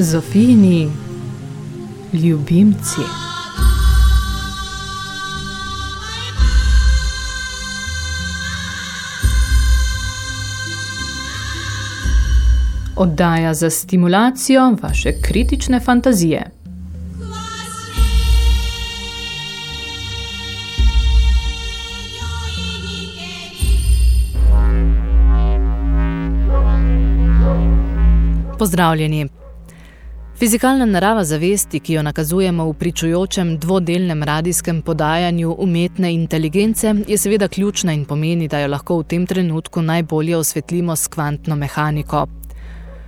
Zofini, ljubimci. Oddaja za stimulacijo vaše kritične fantazije. Pozdravljeni. Fizikalna narava zavesti, ki jo nakazujemo v pričujočem dvodelnem radijskem podajanju umetne inteligence, je seveda ključna in pomeni, da jo lahko v tem trenutku najbolje osvetlimo s kvantno mehaniko.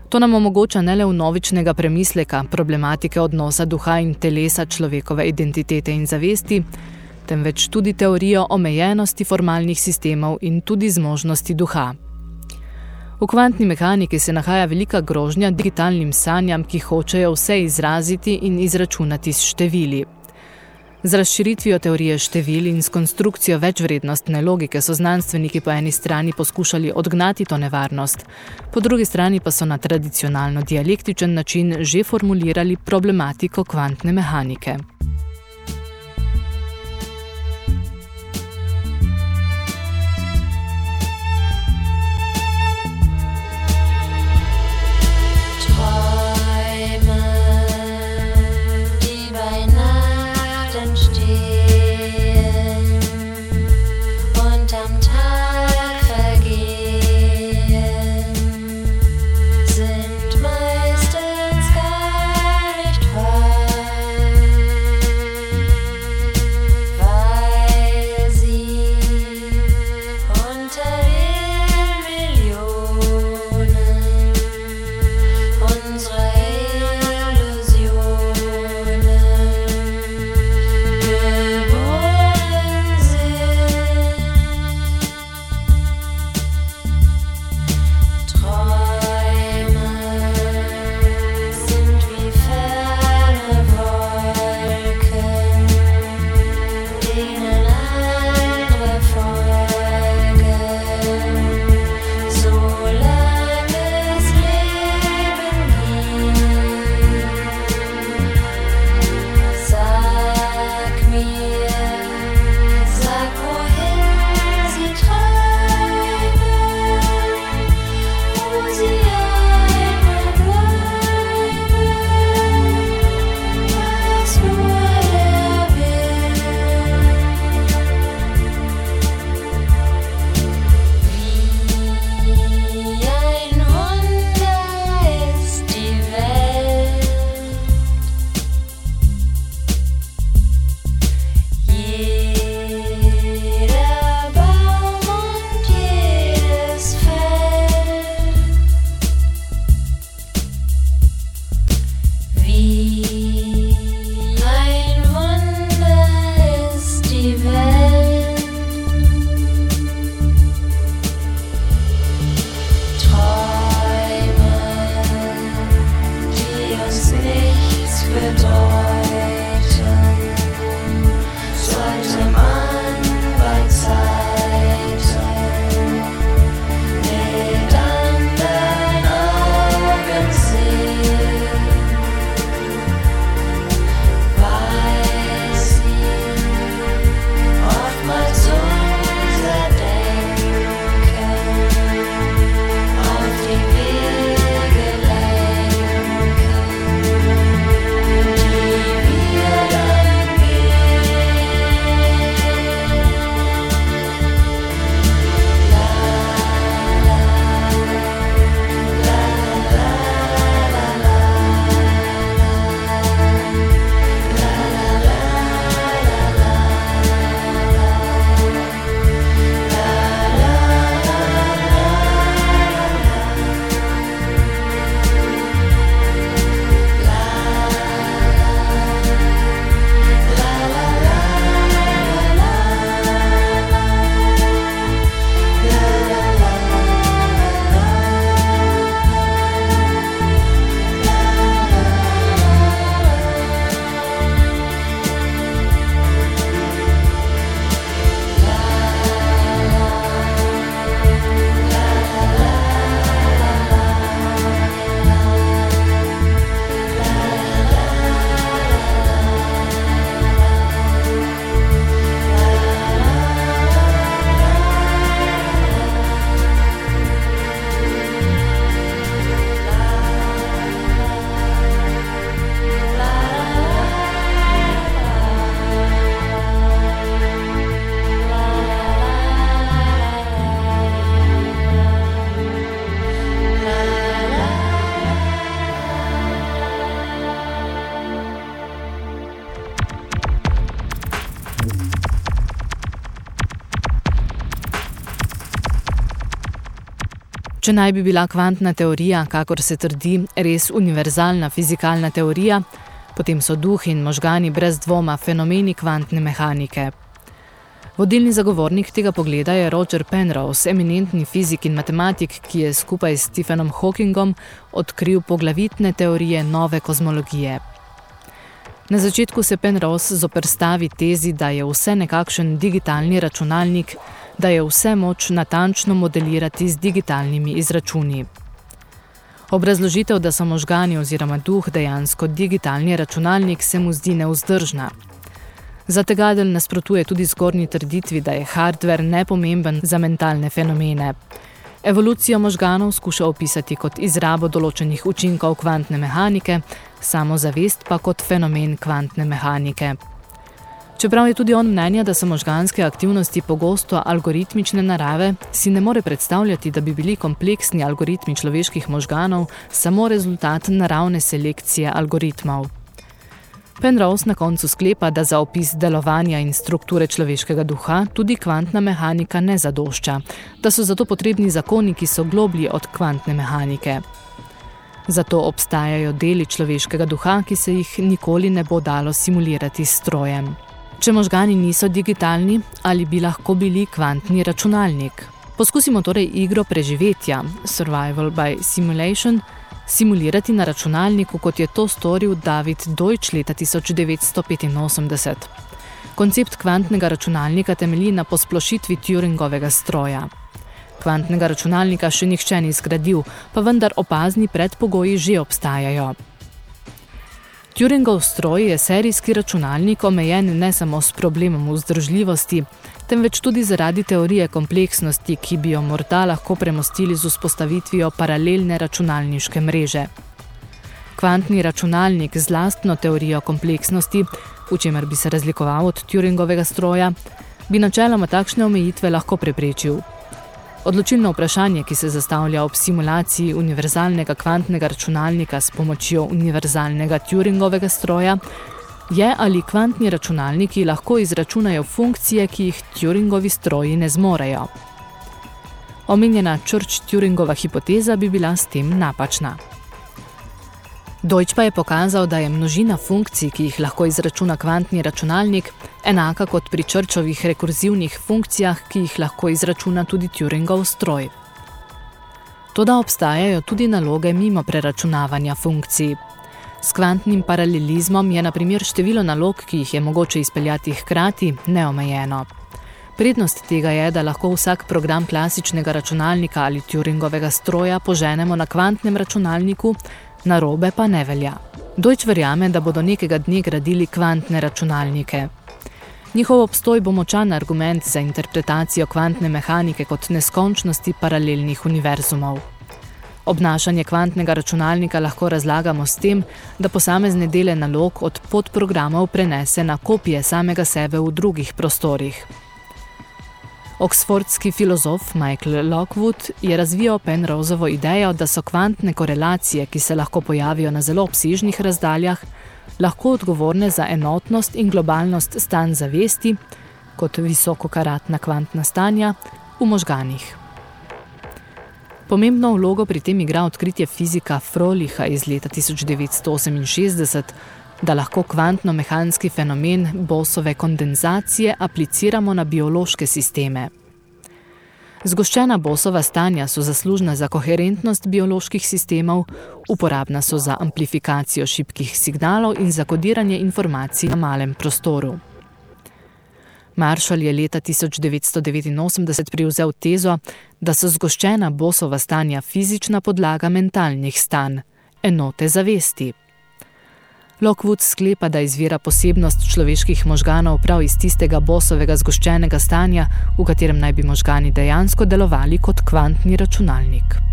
To nam omogoča ne le vnovičnega premisleka problematike odnosa duha in telesa človekove identitete in zavesti, temveč tudi teorijo omejenosti formalnih sistemov in tudi zmožnosti duha. V kvantni mehaniki se nahaja velika grožnja digitalnim sanjam, ki hočejo vse izraziti in izračunati s števili. Z razširitvijo teorije števil in s konstrukcijo večvrednostne logike so znanstveniki po eni strani poskušali odgnati to nevarnost, po drugi strani pa so na tradicionalno dialektičen način že formulirali problematiko kvantne mehanike. Če naj bi bila kvantna teorija, kakor se trdi, res univerzalna fizikalna teorija, potem so duh in možgani brez dvoma fenomeni kvantne mehanike. Vodilni zagovornik tega pogleda je Roger Penrose, eminentni fizik in matematik, ki je skupaj s Stephenom Hawkingom odkril poglavitne teorije nove kozmologije. Na začetku se Penrose zoprstavi tezi, da je vse nekakšen digitalni računalnik, da je vse moč natančno modelirati z digitalnimi izračuni. Obrazložitev, da so možgani oziroma duh dejansko digitalni računalnik, se mu zdi neuzdržna. Zategadelj nasprotuje tudi zgornji trditvi, da je hardware nepomemben za mentalne fenomene. Evolucijo možganov skuša opisati kot izrabo določenih učinkov kvantne mehanike, samozavest pa kot fenomen kvantne mehanike. Čeprav je tudi on mnenja, da so možganske aktivnosti pogosto algoritmične narave, si ne more predstavljati, da bi bili kompleksni algoritmi človeških možganov samo rezultat naravne selekcije algoritmov. Penrose na koncu sklepa, da za opis delovanja in strukture človeškega duha tudi kvantna mehanika ne zadošča, da so zato potrebni zakoni, ki so globlji od kvantne mehanike. Zato obstajajo deli človeškega duha, ki se jih nikoli ne bo dalo simulirati s strojem. Če možgani niso digitalni, ali bi lahko bili kvantni računalnik? Poskusimo torej igro preživetja, survival by simulation, simulirati na računalniku, kot je to storil David Deutsch leta 1985. Koncept kvantnega računalnika temelji na posplošitvi Turingovega stroja. Kvantnega računalnika še nihče ni zgradil, pa vendar opazni predpogoji že obstajajo. Turingov stroj je serijski računalnik omejen ne samo s problemom vzdržljivosti, temveč tudi zaradi teorije kompleksnosti, ki bi jo morda lahko premostili z vzpostavitvijo paralelne računalniške mreže. Kvantni računalnik z lastno teorijo kompleksnosti, v čemer bi se razlikoval od Turingovega stroja, bi načeloma takšne omejitve lahko preprečil. Odločilno vprašanje, ki se zastavlja ob simulaciji univerzalnega kvantnega računalnika s pomočjo univerzalnega Turingovega stroja, je ali kvantni računalniki lahko izračunajo funkcije, ki jih Turingovi stroji ne zmorejo. Omenjena Church-Turingova hipoteza bi bila s tem napačna. Deutsch pa je pokazal, da je množina funkcij, ki jih lahko izračuna kvantni računalnik, enaka kot pri črčovih rekurzivnih funkcijah, ki jih lahko izračuna tudi Turingov stroj. Toda obstajajo tudi naloge mimo preračunavanja funkcij. S kvantnim paralelizmom je na primer število nalog, ki jih je mogoče izpeljati hkrati, neomejeno. Prednost tega je, da lahko vsak program klasičnega računalnika ali Turingovega stroja poženemo na kvantnem računalniku, narobe pa ne velja. Deutsch verjame, da bodo nekega dne gradili kvantne računalnike. Njihov obstoj bo močan argument za interpretacijo kvantne mehanike kot neskončnosti paralelnih univerzumov. Obnašanje kvantnega računalnika lahko razlagamo s tem, da posamezne dele nalog od podprogramov prenese na kopije samega sebe v drugih prostorih. Oxfordski filozof Michael Lockwood je razvijal Penroseovo idejo, da so kvantne korelacije, ki se lahko pojavijo na zelo obsežnih razdaljah, lahko odgovorne za enotnost in globalnost stan zavesti, kot visokokaratna kvantna stanja, v možganih. Pomembno vlogo pri tem igra odkritje fizika Froliha iz leta 1968, da lahko kvantno-mehanski fenomen Bosove kondenzacije apliciramo na biološke sisteme. Zgoščena Bosova stanja so zaslužna za koherentnost bioloških sistemov, uporabna so za amplifikacijo šibkih signalov in za kodiranje informacij na malem prostoru. Marshall je leta 1989 privzel tezo, da so zgoščena Bosova stanja fizična podlaga mentalnih stanj, enote zavesti. Lockwood sklepa, da izvira posebnost človeških možganov prav iz tistega bosovega zgoščenega stanja, v katerem naj bi možgani dejansko delovali kot kvantni računalnik.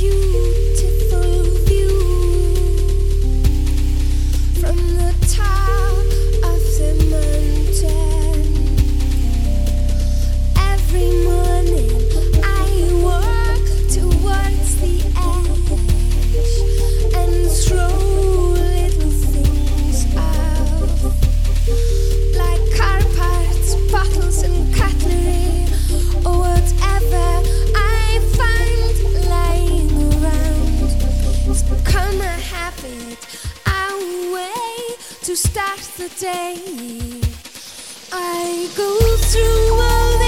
you. Become a habit, our way to start the day. I go through all the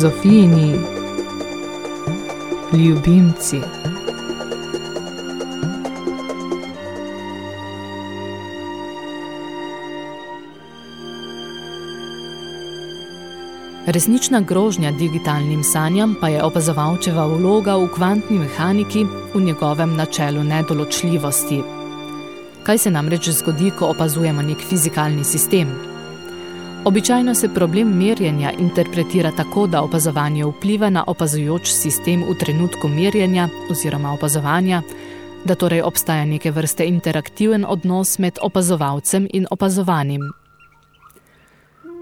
Zofijini ljubimci. Resnična grožnja digitalnim sanjam pa je opazovalčeva vloga v kvantni mehaniki v njegovem načelu nedoločljivosti. Kaj se namreč zgodi, ko opazujemo nek fizikalni sistem? Običajno se problem merjenja interpretira tako, da opazovanje vpliva na opazujoč sistem v trenutku merjenja oziroma opazovanja, da torej obstaja neke vrste interaktiven odnos med opazovalcem in opazovanim.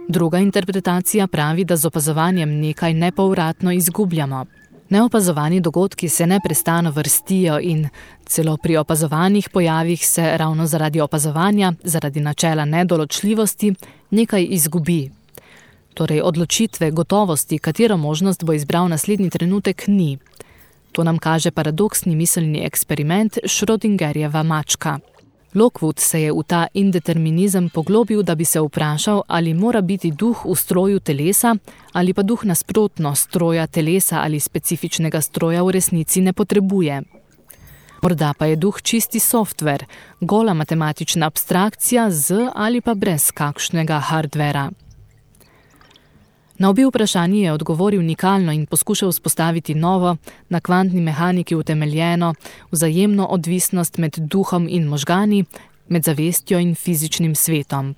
Druga interpretacija pravi, da z opazovanjem nekaj nepovratno izgubljamo. Neopazovani dogodki se neprestano vrstijo in celo pri opazovanih pojavih se ravno zaradi opazovanja, zaradi načela nedoločljivosti, nekaj izgubi. Torej odločitve, gotovosti, katero možnost bo izbral naslednji trenutek, ni. To nam kaže paradoksni miselni eksperiment Schrödingerjeva mačka. Lockwood se je v ta indeterminizem poglobil, da bi se vprašal, ali mora biti duh v stroju telesa ali pa duh nasprotno stroja telesa ali specifičnega stroja v resnici ne potrebuje. Morda pa je duh čisti softver, gola matematična abstrakcija z ali pa brez kakšnega hardvera. Na obi vprašanji je odgovoril unikalno in poskušal vzpostaviti novo, na kvantni mehaniki utemeljeno, vzajemno odvisnost med duhom in možgani, med zavestjo in fizičnim svetom.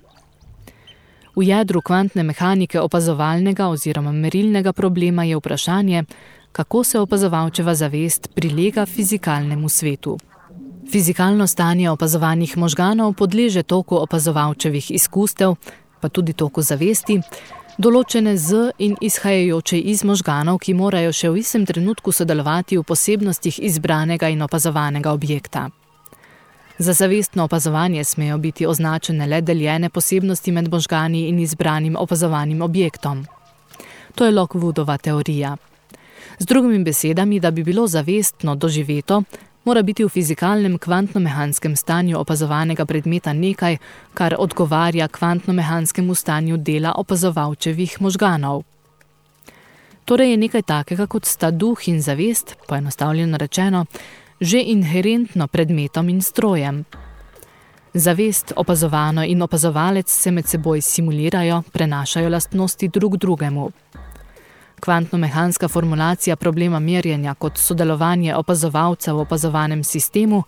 V jedru kvantne mehanike opazovalnega oziroma merilnega problema je vprašanje, kako se opazovalčeva zavest prilega fizikalnemu svetu. Fizikalno stanje opazovanih možganov podleže toku opazovalčevih izkustev, pa tudi toku zavesti, določene z in izhajajoče iz možganov, ki morajo še v istem trenutku sodelovati v posebnostih izbranega in opazovanega objekta. Za zavestno opazovanje smejo biti označene le deljene posebnosti med možgani in izbranim opazovanim objektom. To je Lockwoodova teorija. Z drugimi besedami, da bi bilo zavestno doživeto, mora biti v fizikalnem kvantno-mehanskem stanju opazovanega predmeta nekaj, kar odgovarja kvantno-mehanskemu stanju dela opazovalčevih možganov. Torej je nekaj takega, kot sta duh in zavest, poenostavljeno rečeno, že inherentno predmetom in strojem. Zavest, opazovano in opazovalec se med seboj simulirajo, prenašajo lastnosti drug drugemu. Kvantno-mehanska formulacija problema merjenja kot sodelovanje opazovalca v opazovanem sistemu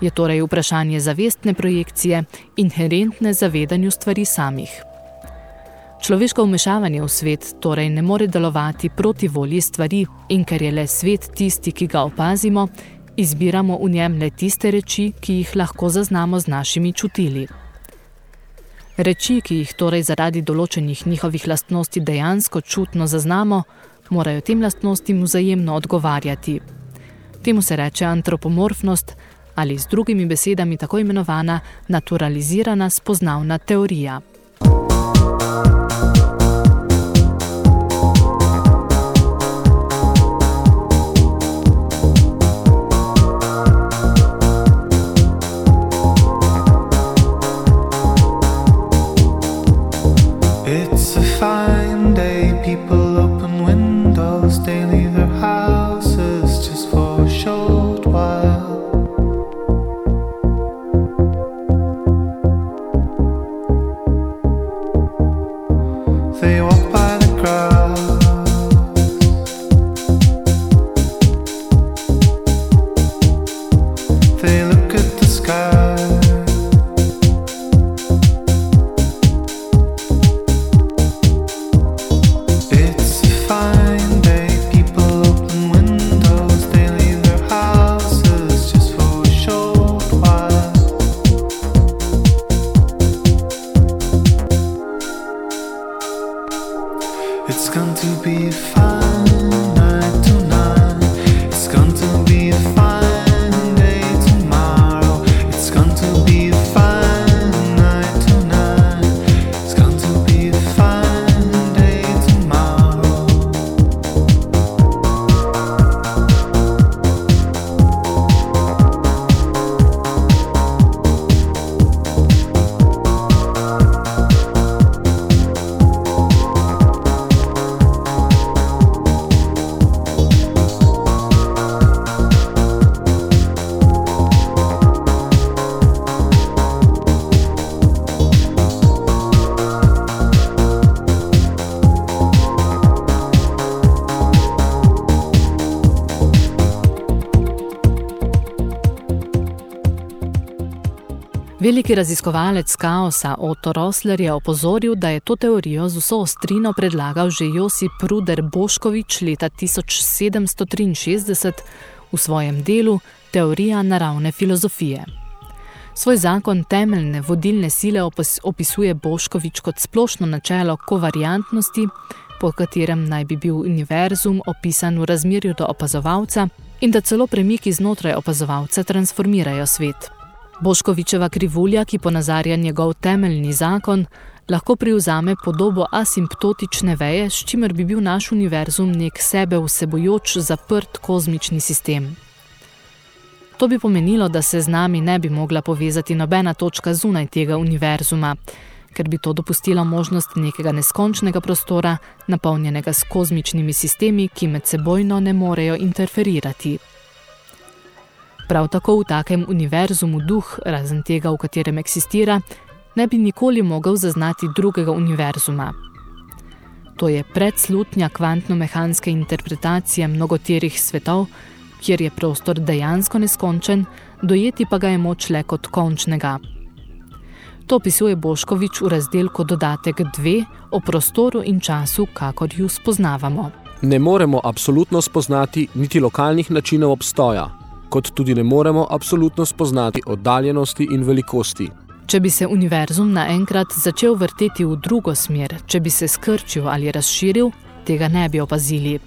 je torej vprašanje zavestne projekcije, inherentne zavedanju stvari samih. Človeško vmešavanje v svet torej ne more delovati proti volji stvari in ker je le svet tisti, ki ga opazimo, izbiramo v njem le tiste reči, ki jih lahko zaznamo z našimi čutili. Reči, ki jih torej zaradi določenih njihovih lastnosti dejansko čutno zaznamo, morajo tem lastnostim vzajemno odgovarjati. Temu se reče antropomorfnost ali z drugimi besedami tako imenovana naturalizirana spoznavna teorija. It's Veliki raziskovalec kaosa Otto Rosler je opozoril, da je to teorijo z vso ostrino predlagal že Josip Ruder Boškovič leta 1763 v svojem delu Teorija naravne filozofije. Svoj zakon temeljne vodilne sile opis- opisuje Boškovič kot splošno načelo kovariantnosti, po katerem naj bi bil univerzum opisan v razmerju do opazovalca in da celo premiki znotraj opazovalca transformirajo svet. Boškovičeva krivulja, ki ponazarja njegov temeljni zakon, lahko privzame podobo asimptotične veje, s čimer bi bil naš univerzum nek sebe vsebojoč zaprt kozmični sistem. To bi pomenilo, da se z nami ne bi mogla povezati nobena točka zunaj tega univerzuma, ker bi to dopustilo možnost nekega neskončnega prostora, napolnjenega s kozmičnimi sistemi, ki med sebojno ne morejo interferirati. Prav tako v takem univerzumu duh, razen tega, v katerem eksistira, ne bi nikoli mogel zaznati drugega univerzuma. To je predslutnja kvantno-mehanske interpretacije mnogoterih svetov, kjer je prostor dejansko neskončen, dojeti pa ga je moč le kot končnega. To opisuje Boškovič v razdelku dodatek 2 o prostoru in času, kakor ju spoznavamo. Ne moremo absolutno spoznati niti lokalnih načinov obstoja, kot tudi ne moremo absolutno spoznati oddaljenosti in velikosti. Če bi se univerzum naenkrat začel vrteti v drugo smer, če bi se skrčil ali razširil, tega ne bi opazili.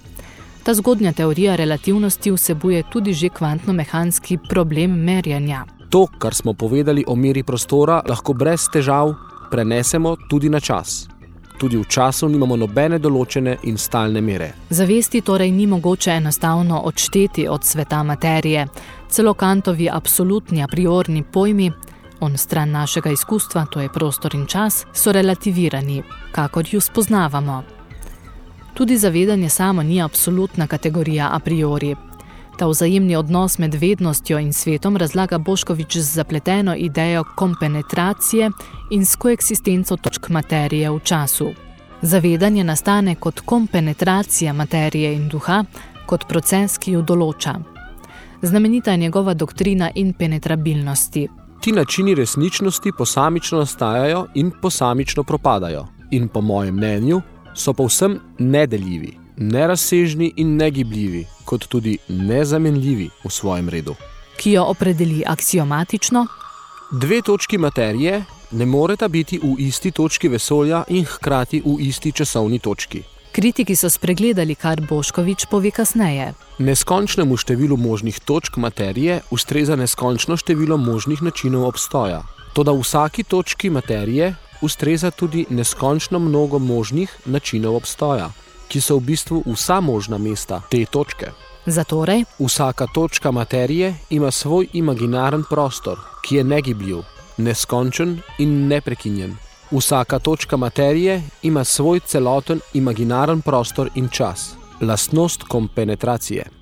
Ta zgodnja teorija relativnosti vsebuje tudi že kvantno-mehanski problem merjenja. To, kar smo povedali o meri prostora, lahko brez težav prenesemo tudi na čas. Tudi v času nimamo nobene določene in stalne mere. Zavesti torej ni mogoče enostavno odšteti od sveta materije. Celo Kantovi absolutni a priorni pojmi, on stran našega izkustva, to je prostor in čas, so relativirani, kakor ju spoznavamo. Tudi zavedanje samo ni absolutna kategorija a priori. Ta vzajemni odnos med vednostjo in svetom razlaga Boškovič z zapleteno idejo kompenetracije in s koeksistenco točk materije v času. Zavedanje nastane kot kompenetracija materije in duha, kot proces, ki jo določa. Znamenita je njegova doktrina impenetrabilnosti. Ti načini resničnosti posamično nastajajo in posamično propadajo. In po mojem mnenju so povsem nedeljivi, nerazsežni in negibljivi, kot tudi nezamenljivi v svojem redu. ki jo opredeli aksiomatično, Dve točki materije ne moreta biti v isti točki vesolja in hkrati v isti časovni točki. kritiki so spregledali, kar Boškovič pove kasneje. Neskončnemu številu možnih točk materije ustreza neskončno število možnih načinov obstoja. Toda vsaki točki materije ustreza tudi neskončno mnogo možnih načinov obstoja, ki so v bistvu vsa možna mesta te točke. Zatorej, Vsaka točka materije ima svoj imaginaren prostor, ki je negibljiv, neskončen in neprekinjen. Vsaka točka materije ima svoj celoten imaginaren prostor in čas, lastnost kompenetracije.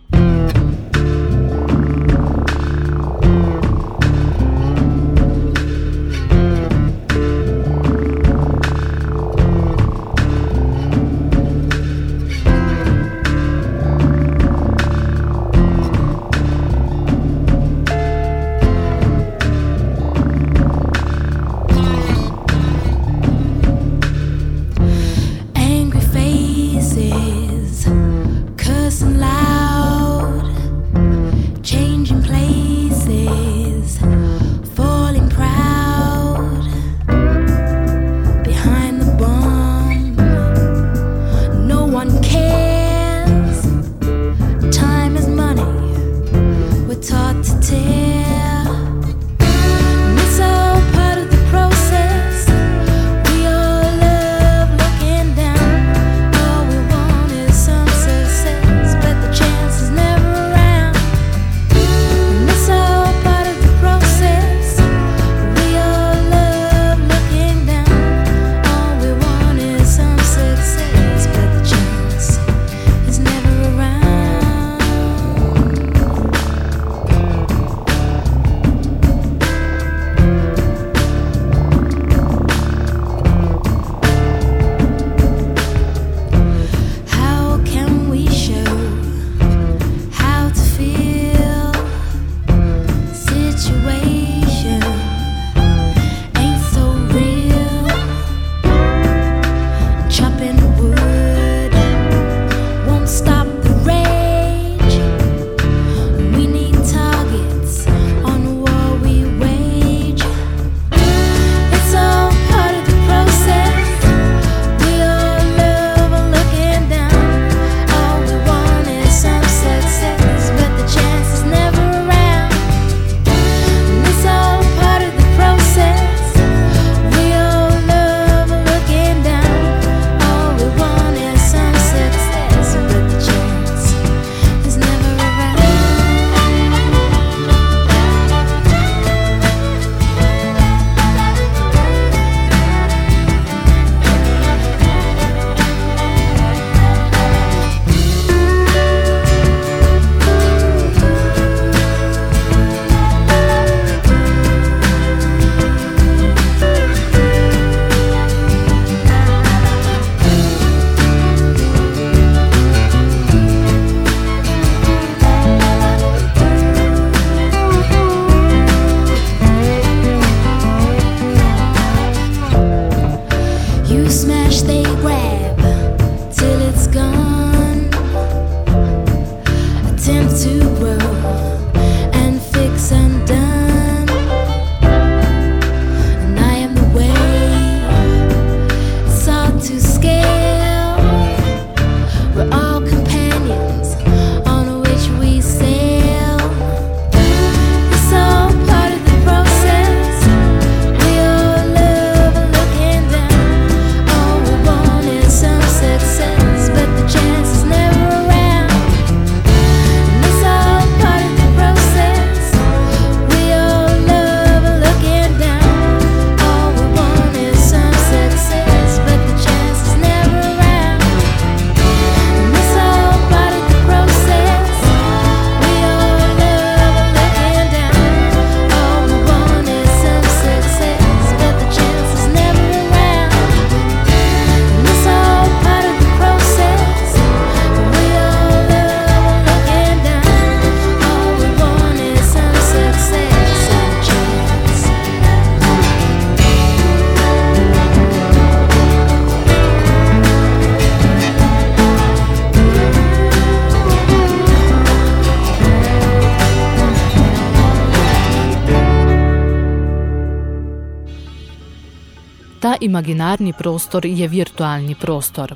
Imaginarni prostor je virtualni prostor.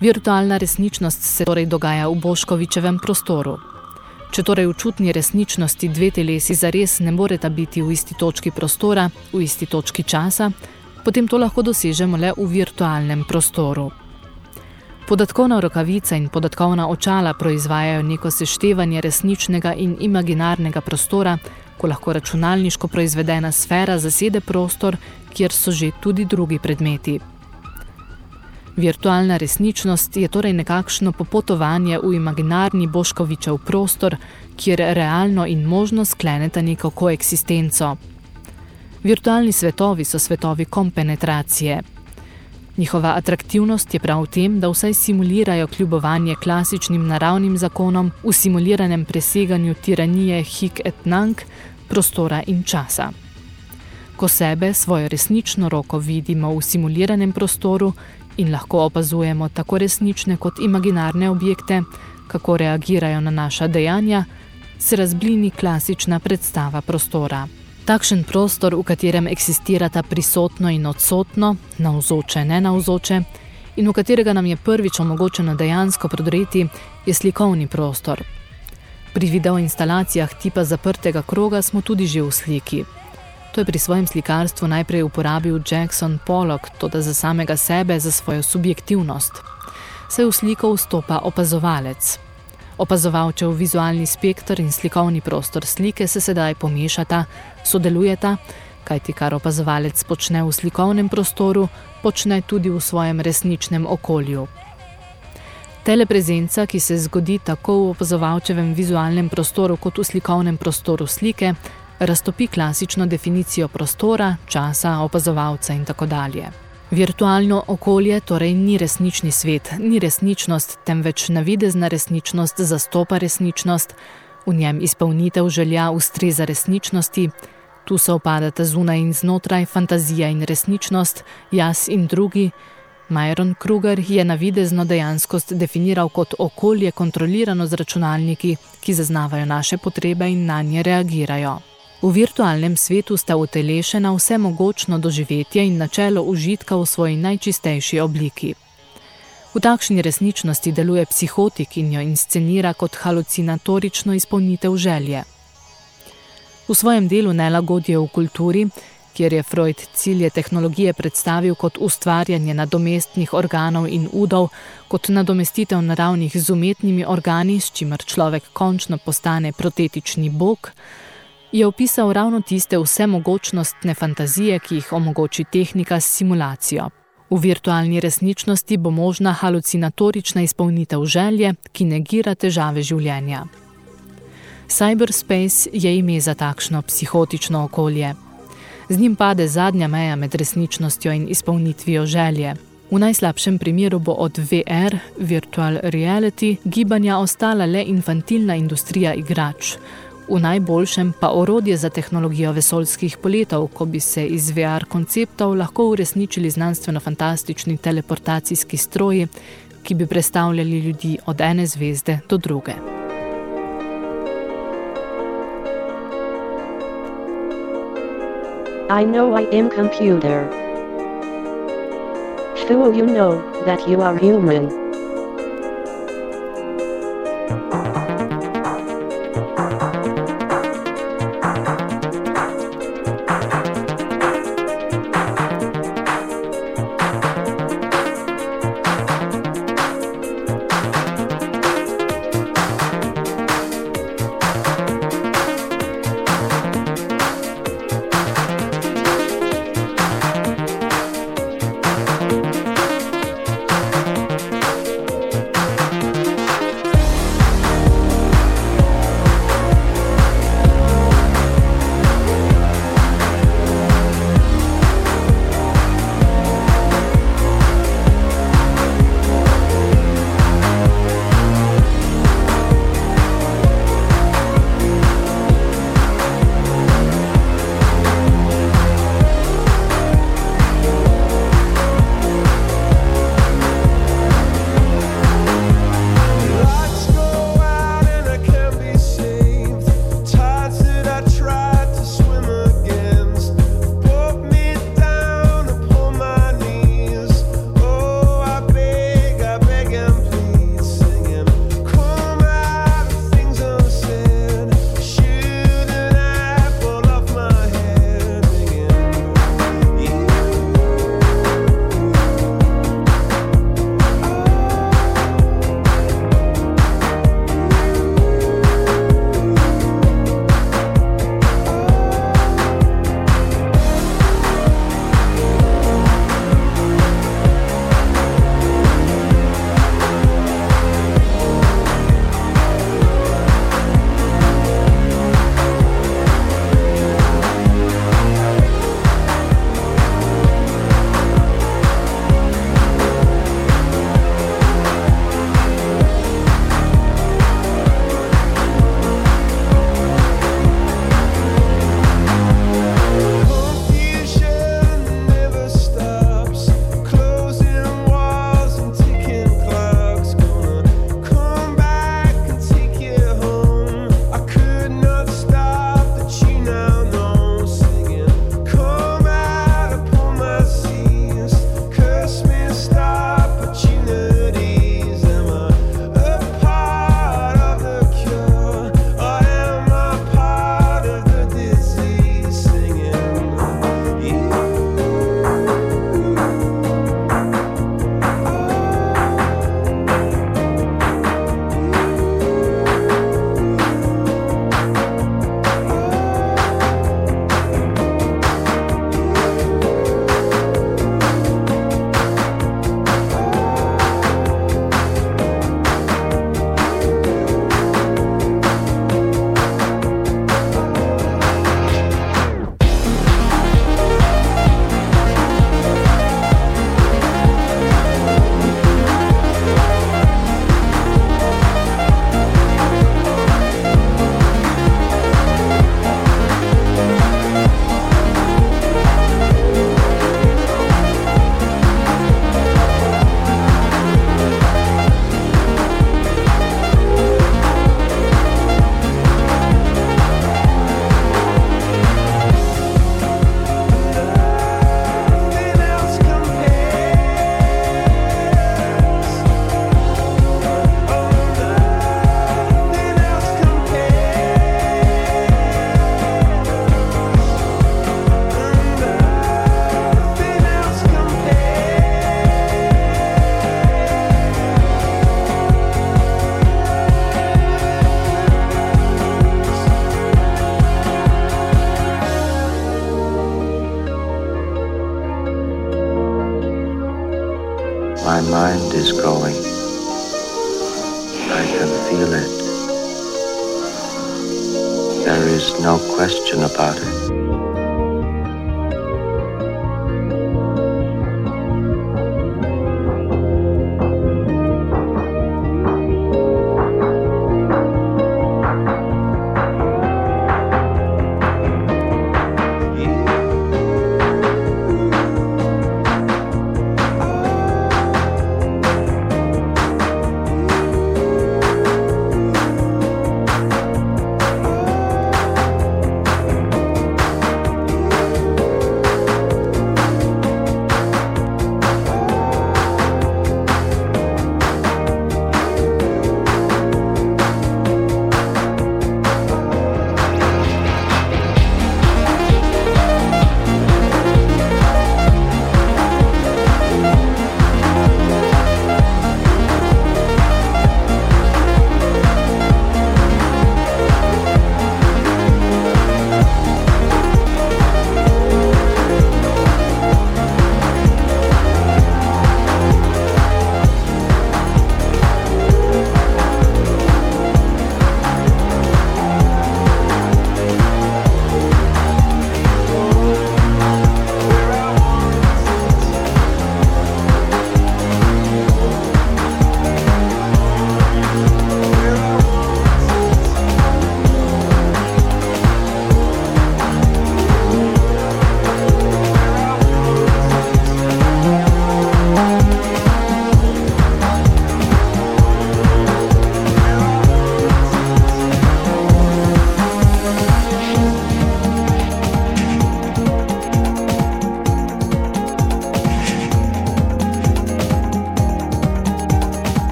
Virtualna resničnost se torej dogaja v Boškovičevem prostoru. Če torej v čutni resničnosti dve telesi zares ne moreta biti v isti točki prostora, v isti točki časa, potem to lahko dosežemo le v virtualnem prostoru. Podatkovna rokavica in podatkovna očala proizvajajo neko seštevanje resničnega in imaginarnega prostora, ko lahko računalniško proizvedena sfera zasede prostor, kjer so že tudi drugi predmeti. Virtualna resničnost je torej nekakšno popotovanje v imaginarni Boškovičev prostor, kjer realno in možno skleneta neko koeksistenco. Virtualni svetovi so svetovi kompenetracije. Njihova atraktivnost je prav v tem, da vsaj simulirajo kljubovanje klasičnim naravnim zakonom v simuliranem preseganju tiranije hik et nank, prostora in časa. Ko sebe, svojo resnično roko vidimo v simuliranem prostoru in lahko opazujemo tako resnične kot imaginarne objekte, kako reagirajo na naša dejanja, se razblini klasična predstava prostora. Takšen prostor, v katerem eksistirata prisotno in odsotno, navzoče, ne navzoče, in v katerega nam je prvič omogočeno dejansko prodreti, je slikovni prostor. Pri videoinstalacijah tipa zaprtega kroga smo tudi že v sliki. To je pri svojem slikarstvu najprej uporabil Jackson Pollock, toda za samega sebe, za svojo subjektivnost. Se v sliko vstopa opazovalec. Opazovalčev vizualni spektr in slikovni prostor slike se sedaj pomešata, sodelujeta, kajti kar opazovalec počne v slikovnem prostoru, počne tudi v svojem resničnem okolju. Teleprezenca, ki se zgodi tako v opazovalčevem vizualnem prostoru kot v slikovnem prostoru slike, raztopi klasično definicijo prostora, časa, opazovalca in tako dalje. Virtualno okolje torej ni resnični svet, ni resničnost, temveč navidezna resničnost zastopa resničnost, v njem izpolnitev želja ustreza resničnosti, tu se opadata zunaj in znotraj fantazija in resničnost, jaz in drugi. Myron Kruger je navidezno dejanskost definiral kot okolje kontrolirano z računalniki, ki zaznavajo naše potrebe in na nje reagirajo. V virtualnem svetu sta utelešena vse mogočno doživetje in načelo užitka v svoji najčistejši obliki. V takšni resničnosti deluje psihotik in jo inscenira kot halucinatorično izpolnitev želje. V svojem delu Nelagodje v kulturi, kjer je Freud cilje tehnologije predstavil kot ustvarjanje nadomestnih organov in udov, kot nadomestitev naravnih z umetnimi organi, s čimer človek končno postane protetični bog, je opisal ravno tiste vsemogočnostne fantazije, ki jih omogoči tehnika s simulacijo. V virtualni resničnosti bo možna halucinatorična izpolnitev želje, ki negira težave življenja. Cyberspace je ime za takšno psihotično okolje. Z njim pade zadnja meja med resničnostjo in izpolnitvijo želje. V najslabšem primeru bo od VR, virtual reality, gibanja ostala le infantilna industrija igrač, v najboljšem pa orodje za tehnologijo vesoljskih poletov, ko bi se iz VR konceptov lahko uresničili znanstveno-fantastični teleportacijski stroji, ki bi predstavljali ljudi od ene zvezde do druge. I know I am computer. Fool you know that you are human.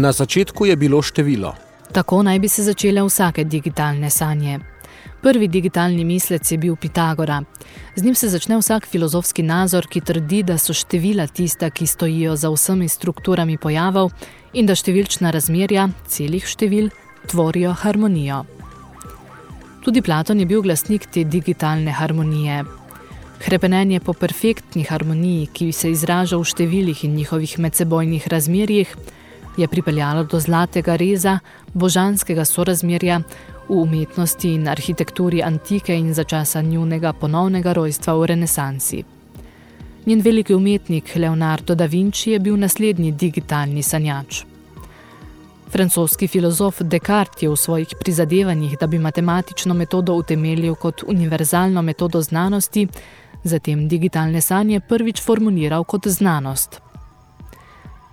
Na začetku je bilo število. Tako naj bi se začele vsake digitalne sanje. Prvi digitalni mislec je bil Pitagora. Z njim se začne vsak filozofski nazor, ki trdi, da so števila tista, ki stojijo za vsemi strukturami pojavov in da številčna razmerja, celih števil, tvorijo harmonijo. Tudi Platon je bil glasnik te digitalne harmonije. Hrepenenje po perfektni harmoniji, ki se izraža v številih in njihovih medsebojnih razmerjih, je pripeljalo do zlatega reza, božanskega sorazmerja v umetnosti in arhitekturi antike in za časa njunega ponovnega rojstva v renesansi. Njen veliki umetnik Leonardo da Vinci je bil naslednji digitalni sanjač. Francoski filozof Descartes je v svojih prizadevanjih, da bi matematično metodo utemeljil kot univerzalno metodo znanosti, zatem digitalne sanje prvič formuliral kot znanost.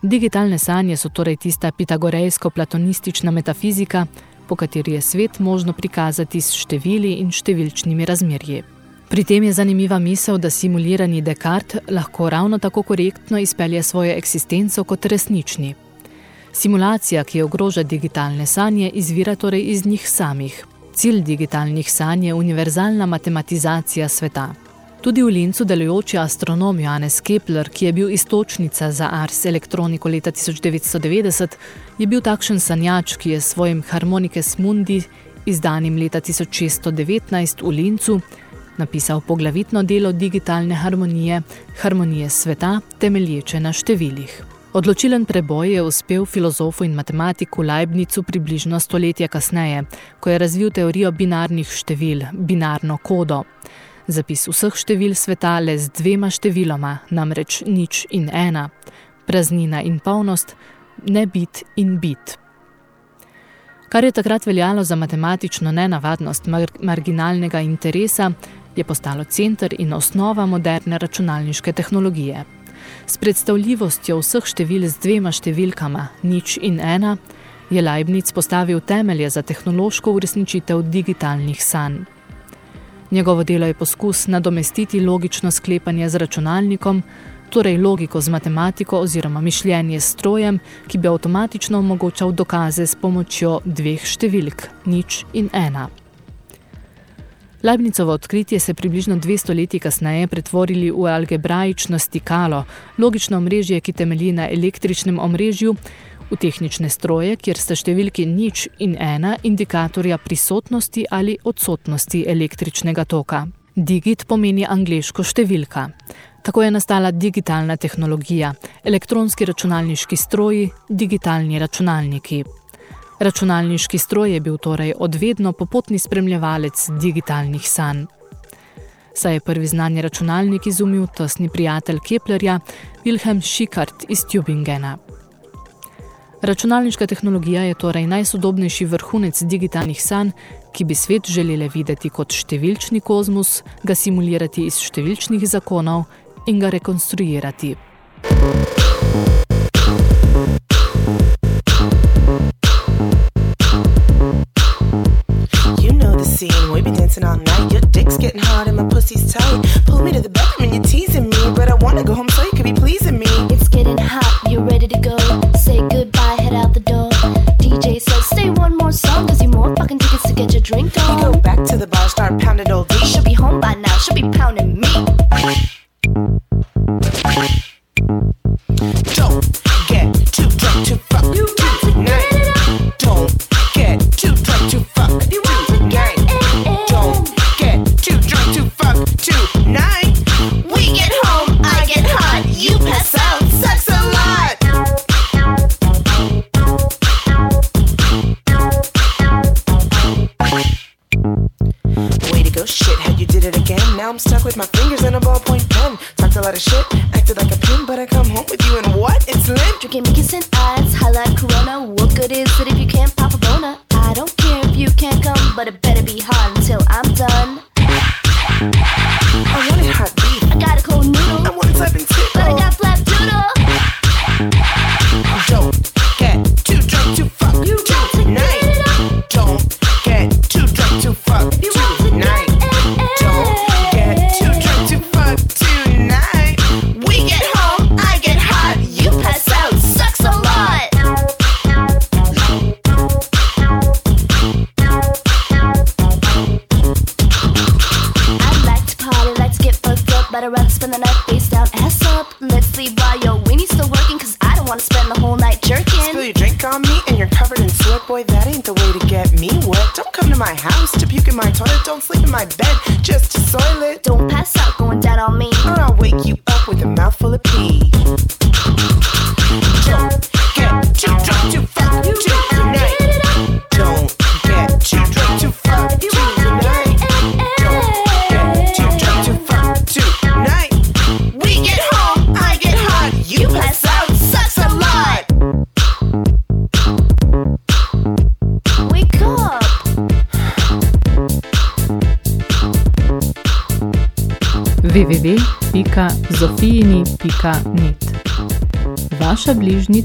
Digitalne sanje so torej tista pitagorejsko-platonistična metafizika, po kateri je svet možno prikazati s števili in številčnimi razmerji. Pri tem je zanimiva misel, da simulirani Descartes lahko ravno tako korektno izpelje svojo eksistenco kot resnični. Simulacija, ki ogroža digitalne sanje, izvira torej iz njih samih. Cilj digitalnih sanj je univerzalna matematizacija sveta. Tudi v Lincu delujoči astronom Johannes Kepler, ki je bil istočnica za Ars elektroniko leta 1990, je bil takšen sanjač, ki je svojim Harmonikes Mundi, izdanim leta 1619 v Lincu, napisal poglavitno delo digitalne harmonije, harmonije sveta, temelječe na številih. Odločilen preboj je uspel filozofu in matematiku Leibnicu približno stoletje kasneje, ko je razvil teorijo binarnih števil, binarno kodo. Zapis vseh števil sveta le z dvema številoma, namreč nič in ena, praznina in polnost, ne bit in bit. Kar je takrat veljalo za matematično nenavadnost mar marginalnega interesa, je postalo center in osnova moderne računalniške tehnologije. S predstavljivostjo vseh števil z dvema številkama, nič in ena, je Leibniz postavil temelje za tehnološko uresničitev digitalnih sanj. Njegovo delo je poskus nadomestiti logično sklepanje z računalnikom, torej logiko z matematiko oziroma mišljenje s strojem, ki bi avtomatično omogočal dokaze s pomočjo dveh številk, nič in ena. Leibnicovo odkritje se približno dve stoletji kasneje pretvorili v algebraično stikalo, logično omrežje, ki temelji na električnem omrežju, v tehnične stroje, kjer sta številki nič in ena indikatorja prisotnosti ali odsotnosti električnega toka. Digit pomeni angleško številka. Tako je nastala digitalna tehnologija, elektronski računalniški stroji, digitalni računalniki. Računalniški stroj je bil torej odvedno popotni spremljevalec digitalnih sanj. Saj je prvi znani računalnik izumil tesni prijatelj Keplerja, Wilhelm Schickard iz Tübingena. Računalniška tehnologija je torej najsodobnejši vrhunec digitalnih sanj, ki bi svet želele videti kot številčni kozmos, ga simulirati iz številčnih zakonov in ga rekonstruirati. You know the scene, we be dancing all night. Your dick's getting hard and my pussy's tight. Pull me to the bathroom and you're teasing me, but I wanna go home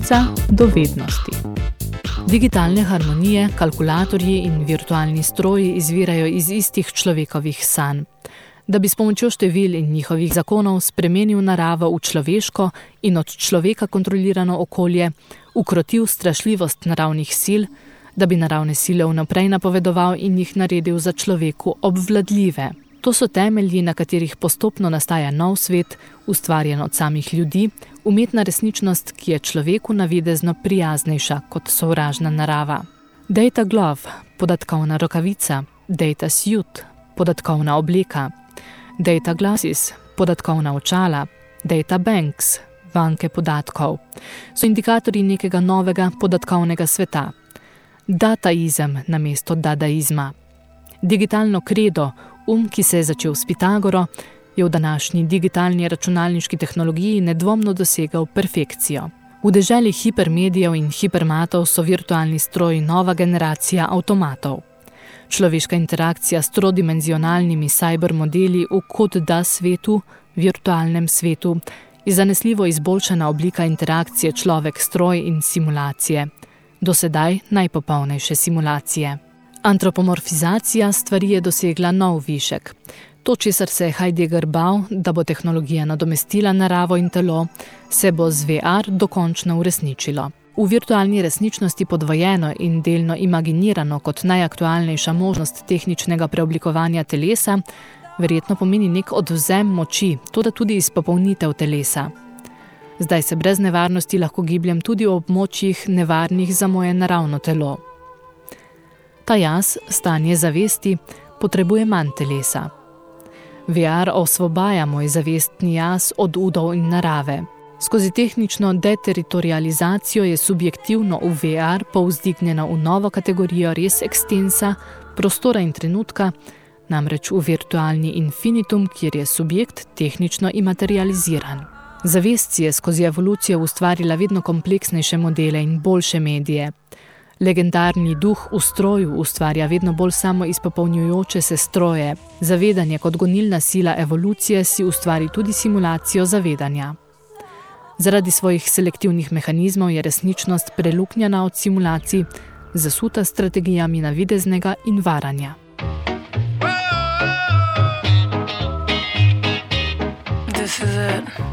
bližnica dovednosti. Digitalne harmonije, kalkulatorji in virtualni stroji izvirajo iz istih človekovih sanj. Da bi s pomočjo števil in njihovih zakonov spremenil naravo v človeško in od človeka kontrolirano okolje, ukrotil strašljivost naravnih sil, da bi naravne sile vnaprej napovedoval in jih naredil za človeku obvladljive. To so temelji, na katerih postopno nastaja nov svet, ustvarjen od samih ljudi, umetna resničnost, ki je človeku navidezno prijaznejša kot sovražna narava. Data glove, podatkovna rokavica, data suit, podatkovna obleka, data glasses, podatkovna očala, data banks, banke podatkov, so indikatorji nekega novega podatkovnega sveta. Dataizem namesto dadaizma. Digitalno kredo, um, ki se je začel s Pitagoro, je v današnji digitalni računalniški tehnologiji nedvomno dosegal perfekcijo. V deželi hipermedijev in hipermatov so virtualni stroji nova generacija avtomatov. Človeška interakcija s trodimenzionalnimi cyber modeli v kot da svetu, virtualnem svetu, je zanesljivo izboljšana oblika interakcije človek-stroj in simulacije. Do sedaj najpopolnejše simulacije. Antropomorfizacija stvari je dosegla nov višek. To, česar se je Heidegger bal, da bo tehnologija nadomestila naravo in telo, se bo z VR dokončno uresničilo. V virtualni resničnosti podvojeno in delno imaginirano kot najaktualnejša možnost tehničnega preoblikovanja telesa, verjetno pomeni nek odvzem moči, to da tudi izpopolnitev telesa. Zdaj se brez nevarnosti lahko gibljem tudi v območjih nevarnih za moje naravno telo. Ta jaz, stanje zavesti, potrebuje manj telesa. VR osvobaja moj zavestni jaz od udov in narave. Skozi tehnično deteritorializacijo je subjektivno v VR povzdignjena v novo kategorijo res ekstensa, prostora in trenutka, namreč v virtualni infinitum, kjer je subjekt tehnično imaterializiran. Zavest si je skozi evolucijo ustvarila vedno kompleksnejše modele in boljše medije. Legendarni duh v stroju ustvarja vedno bolj samo izpopolnjujoče se stroje. Zavedanje kot gonilna sila evolucije si ustvari tudi simulacijo zavedanja. Zaradi svojih selektivnih mehanizmov je resničnost preluknjena od simulacij, zasuta strategijami navideznega in varanja. This is it.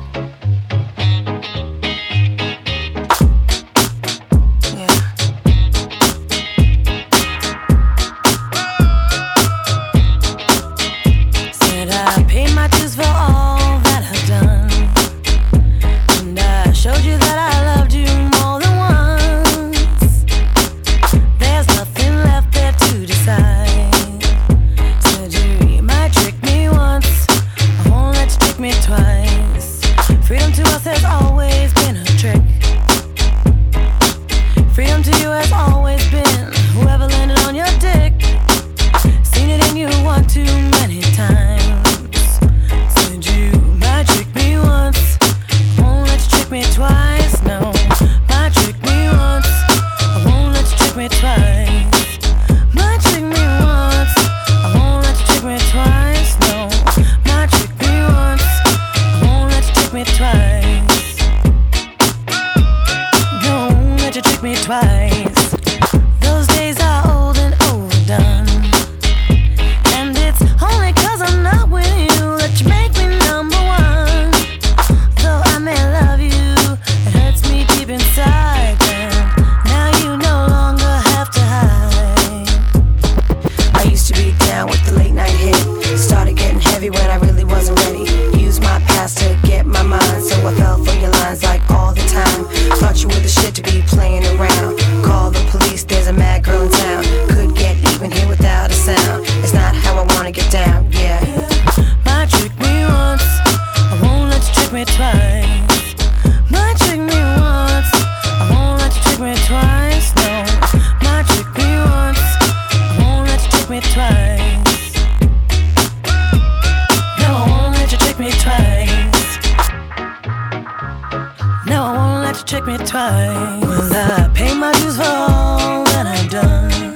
No, I won't let you trick me twice. Well, I pay my dues for all that I've done.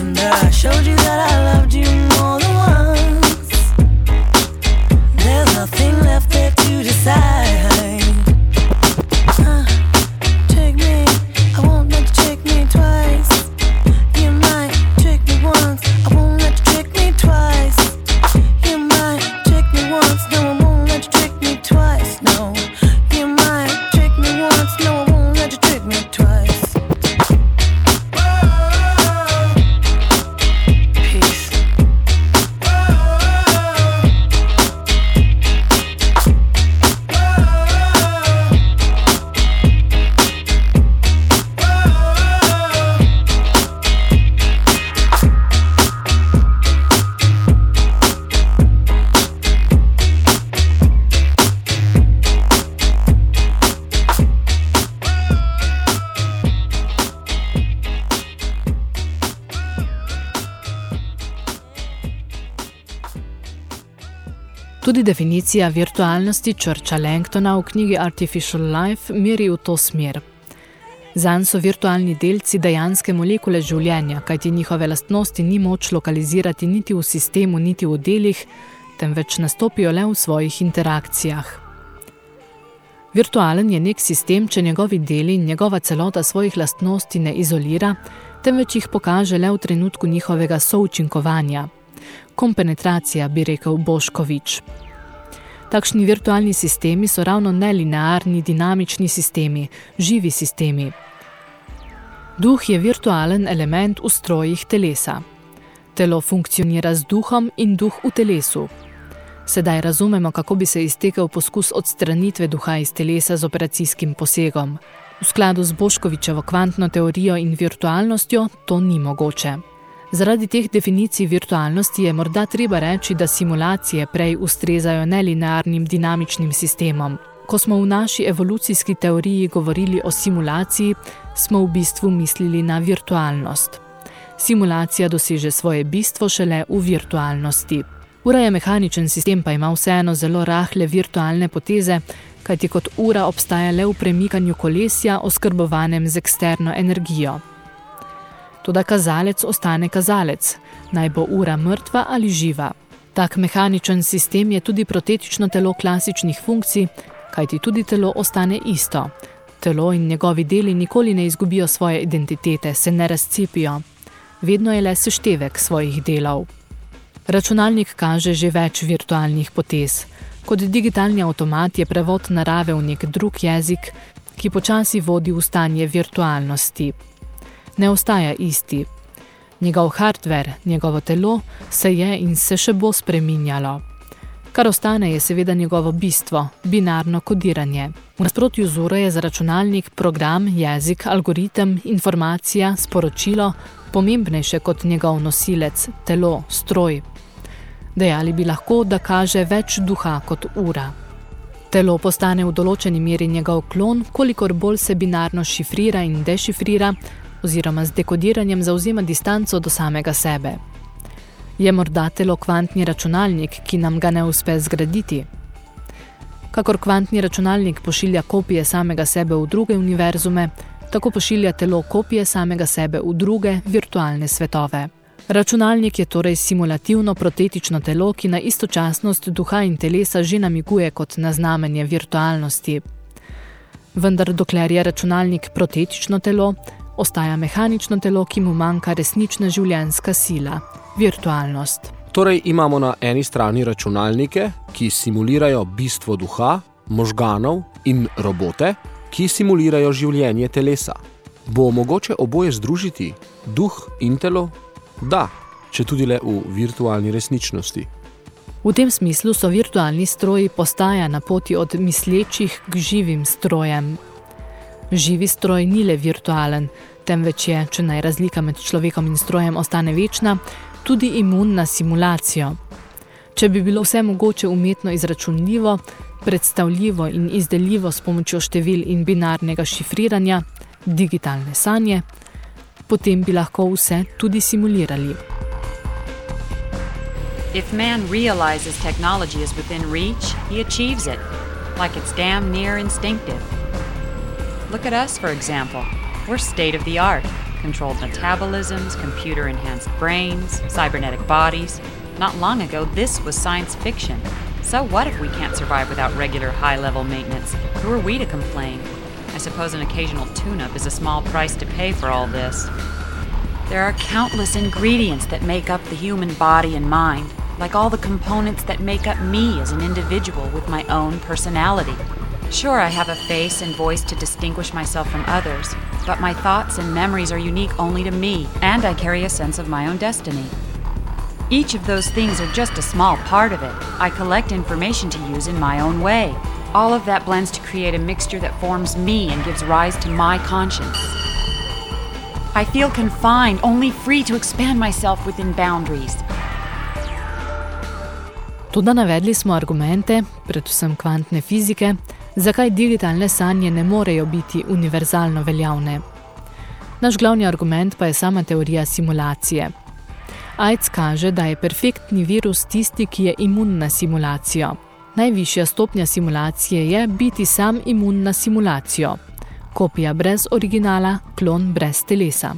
And I showed you that I loved definicija virtualnosti Churcha Langtona v knjigi Artificial Life meri v to smer. Zanj so virtualni delci dejanske molekule življenja, kajti njihove lastnosti ni moč lokalizirati niti v sistemu, niti v delih, temveč nastopijo le v svojih interakcijah. Virtualen je nek sistem, če njegovi deli in njegova celota svojih lastnosti ne izolira, temveč jih pokaže le v trenutku njihovega součinkovanja. Kompenetracija, bi rekel Boškovič. Takšni virtualni sistemi so ravno nelinearni dinamični sistemi, živi sistemi. Duh je virtualen element v strojih telesa. Telo funkcionira z duhom in duh v telesu. Sedaj razumemo, kako bi se iztekel poskus odstranitve duha iz telesa z operacijskim posegom. V skladu z Boškovičevo kvantno teorijo in virtualnostjo to ni mogoče. Zaradi teh definicij virtualnosti je morda treba reči, da simulacije prej ustrezajo nelinearnim dinamičnim sistemom. Ko smo v naši evolucijski teoriji govorili o simulaciji, smo v bistvu mislili na virtualnost. Simulacija doseže svoje bistvo šele v virtualnosti. Ura je mehaničen sistem, pa ima vseeno zelo rahle virtualne poteze, kajti kot ura obstaja le v premikanju kolesja, oskrbovanem z eksterno energijo. Toda kazalec ostane kazalec, naj bo ura mrtva ali živa. Tak mehaničen sistem je tudi protetično telo klasičnih funkcij, kajti tudi telo ostane isto. Telo in njegovi deli nikoli ne izgubijo svoje identitete, se ne razcepijo. Vedno je le seštevek svojih delov. Računalnik kaže že več virtualnih potez. Kot digitalni avtomat je prevod narave v nek drug jezik, ki počasi vodi v stanje virtualnosti. Ne ostaja isti. Njegov hardware, njegovo telo se je in se še bo spreminjalo. Kar ostane je seveda njegovo bistvo, binarno kodiranje. V nasprotju z uro je za računalnik program, jezik, algoritem, informacija, sporočilo pomembnejše kot njegov nosilec, telo, stroj. Dejali bi lahko, da kaže več duha kot ura. Telo postane v določeni meri njegov klon, kolikor bolj se binarno šifrira in dešifrira, oziroma z dekodiranjem zauzema distanco do samega sebe. Je morda telo kvantni računalnik, ki nam ga ne uspe zgraditi? Kakor kvantni računalnik pošilja kopije samega sebe v druge univerzume, tako pošilja telo kopije samega sebe v druge virtualne svetove. Računalnik je torej simulativno protetično telo, ki na istočasnost duha in telesa že namiguje kot na znamenje virtualnosti. Vendar dokler je računalnik protetično telo, ostaja mehanično telo, ki mu manjka resnična življenjska sila, virtualnost. Torej imamo na eni strani računalnike, ki simulirajo bistvo duha, možganov in robote, ki simulirajo življenje telesa. Bo mogoče oboje združiti, duh in telo? Da, če tudi le v virtualni resničnosti. V tem smislu so virtualni stroji postaja na poti od mislečih k živim strojem. Živi stroj ni le virtualen, temveč je, če naj razlika med človekom in strojem ostane večna, tudi imun na simulacijo. Če bi bilo vse mogoče umetno izračunljivo, predstavljivo in izdeljivo s pomočjo števil in binarnega šifriranja, digitalne sanje, potem bi lahko vse tudi simulirali. If man realizes technology is within reach, he achieves it, like it's damn near instinctive. Look at us, for example. We're state of the art controlled metabolisms, computer enhanced brains, cybernetic bodies. Not long ago, this was science fiction. So, what if we can't survive without regular high level maintenance? Who are we to complain? I suppose an occasional tune up is a small price to pay for all this. There are countless ingredients that make up the human body and mind, like all the components that make up me as an individual with my own personality. Sure, I have a face and voice to distinguish myself from others, but my thoughts and memories are unique only to me, and I carry a sense of my own destiny. Each of those things are just a small part of it. I collect information to use in my own way. All of that blends to create a mixture that forms me and gives rise to my conscience. I feel confined, only free to expand myself within boundaries. Toda navedli smo argumente, predvsem kvantne fizike, zakaj digitalne sanje ne morejo biti univerzalno veljavne. Naš glavni argument pa je sama teorija simulacije. AIDS kaže, da je perfektni virus tisti, ki je imun na simulacijo. Najvišja stopnja simulacije je biti sam imun na simulacijo. Kopija brez originala, klon brez telesa.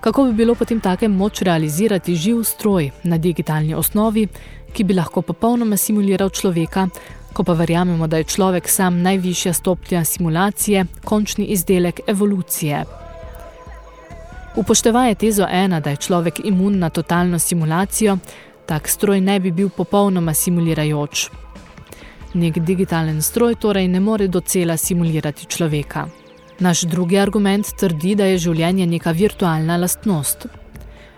Kako bi bilo potem takem moč realizirati živ stroj na digitalni osnovi, ki bi lahko popolnoma simuliral človeka, ko pa verjamemo, da je človek sam najvišja stopnja simulacije, končni izdelek evolucije. Upoštevaje tezo ena, da je človek imun na totalno simulacijo, tak stroj ne bi bil popolnoma simulirajoč. Nek digitalen stroj torej ne more docela simulirati človeka. Naš drugi argument trdi, da je življenje neka virtualna lastnost.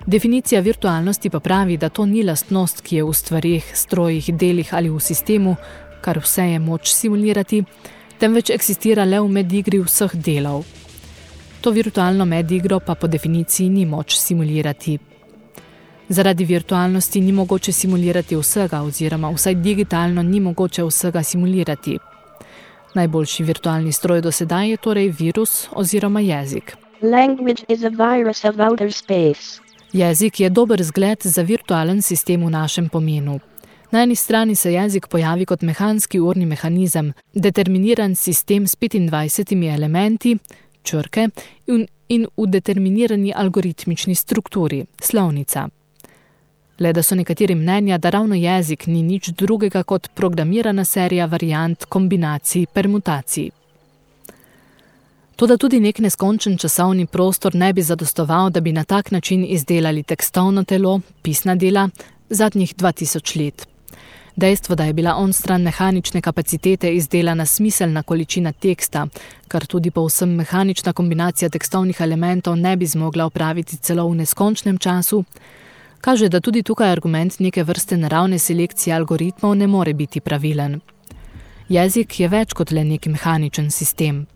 Definicija virtualnosti pa pravi, da to ni lastnost, ki je v stvarih, strojih, delih ali v sistemu, kar vse je moč simulirati, temveč eksistira le v medigri vseh delov. To virtualno medigro pa po definiciji ni moč simulirati. Zaradi virtualnosti ni mogoče simulirati vsega oziroma vsaj digitalno ni mogoče vsega simulirati. Najboljši virtualni stroj do sedaj je torej virus oziroma jezik. Language is a virus of outer space. Jezik je dober zgled za virtualen sistem v našem pomenu. Na eni strani se jezik pojavi kot mehanski urni mehanizem, determiniran sistem s 25 elementi, črke, in, in v determinirani algoritmični strukturi, slovnica. Le da so nekateri mnenja, da ravno jezik ni nič drugega kot programirana serija variant kombinacij permutacij. Toda tudi nek neskončen časovni prostor ne bi zadostoval, da bi na tak način izdelali tekstovno telo, pisna dela, zadnjih 2000 let. Dejstvo, da je bila on stran mehanične kapacitete izdelana smiselna količina teksta, kar tudi povsem mehanična kombinacija tekstovnih elementov ne bi zmogla opraviti celo v neskončnem času, kaže, da tudi tukaj argument neke vrste naravne selekcije algoritmov ne more biti pravilen. Jezik je več kot le nek mehaničen sistem.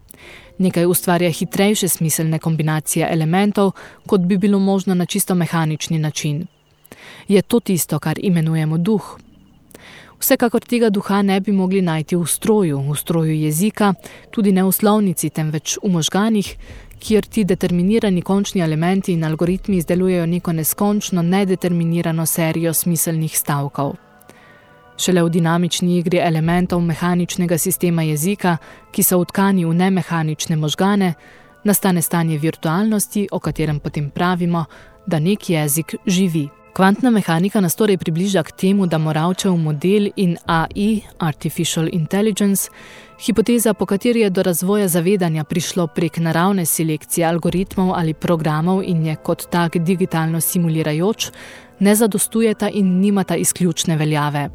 Nekaj ustvarja hitrejše smiselne kombinacije elementov, kot bi bilo možno na čisto mehanični način. Je to tisto, kar imenujemo duh? Vsekakor tega duha ne bi mogli najti v stroju, v stroju jezika, tudi ne v slovnici, temveč v možganih, kjer ti determinirani končni elementi in algoritmi izdelujejo neko neskončno, nedeterminirano serijo smiselnih stavkov. Šele v dinamični igri elementov mehaničnega sistema jezika, ki so utkani v nemehanične možgane, nastane stanje virtualnosti, o katerem potem pravimo, da nek jezik živi. Kvantna mehanika nas torej približa k temu, da Moravčev model in AI, Artificial Intelligence, hipoteza, po kateri je do razvoja zavedanja prišlo prek naravne selekcije algoritmov ali programov in je kot tak digitalno simulirajoč, ne zadostujeta in nimata izključne veljave.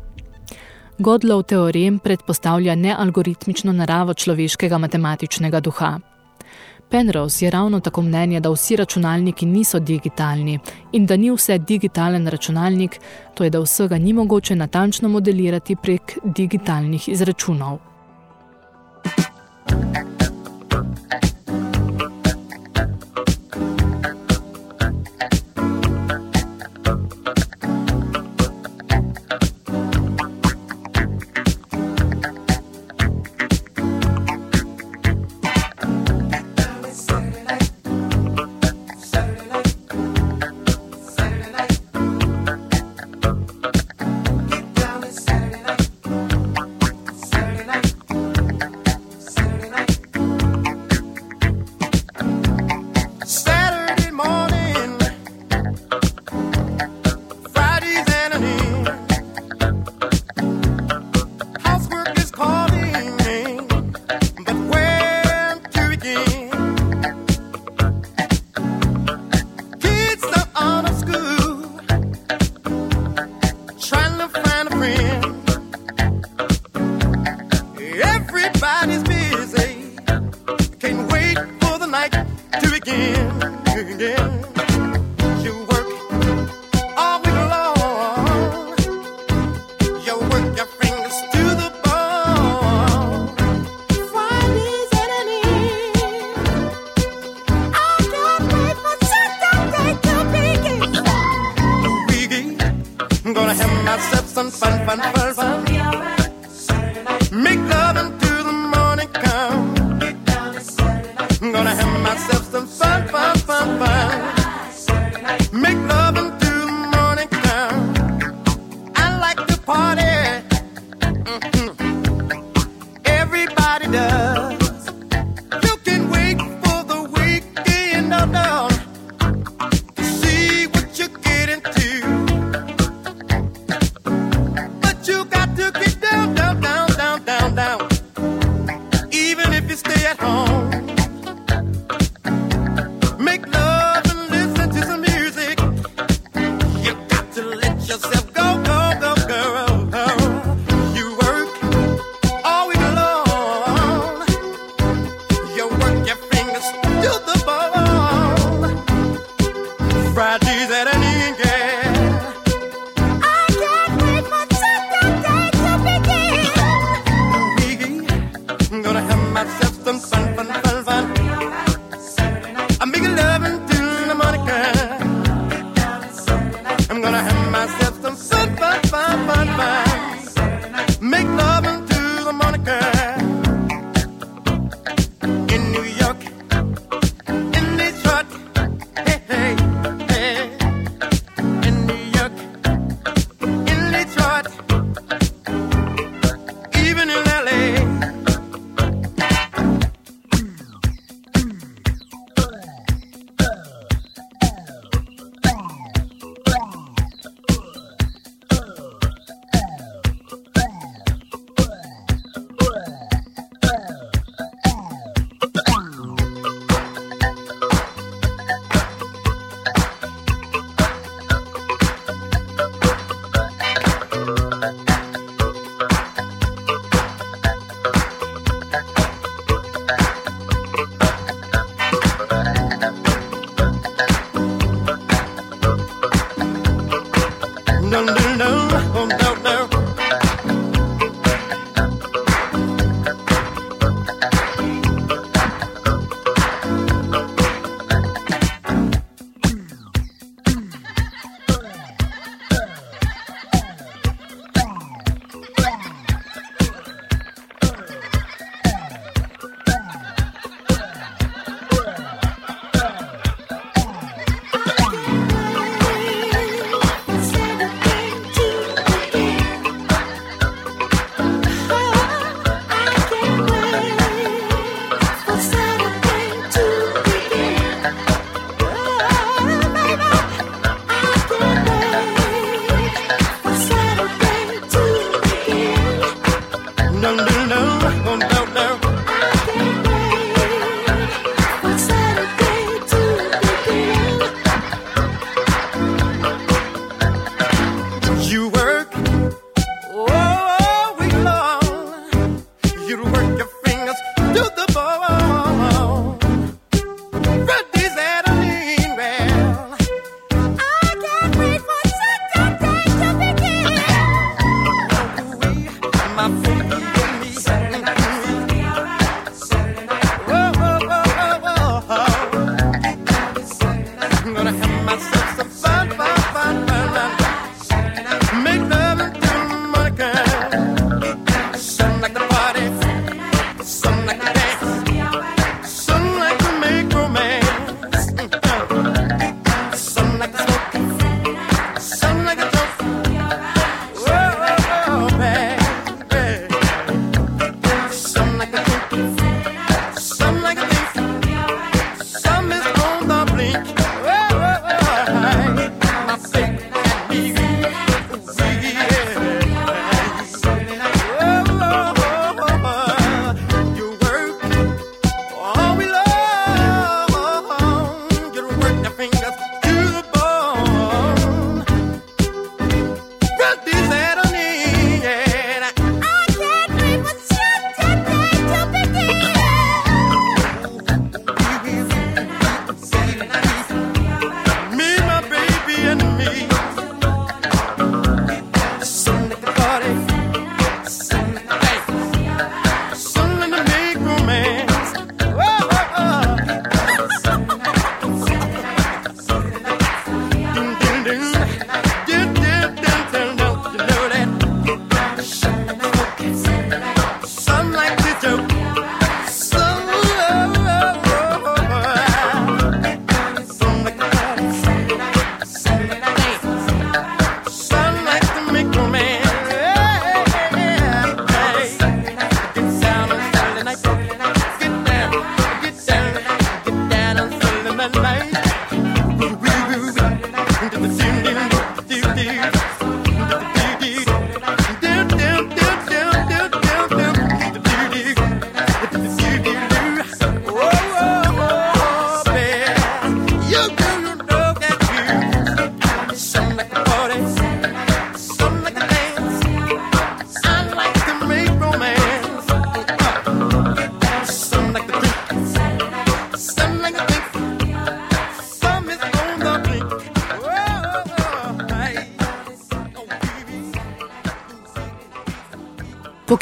Godlov teorem predpostavlja nealgoritmično naravo človeškega matematičnega duha. Penrose je ravno tako mnenje, da vsi računalniki niso digitalni in da ni vse digitalen računalnik, to je, da vsega ni mogoče natančno modelirati prek digitalnih izračunov. Saturday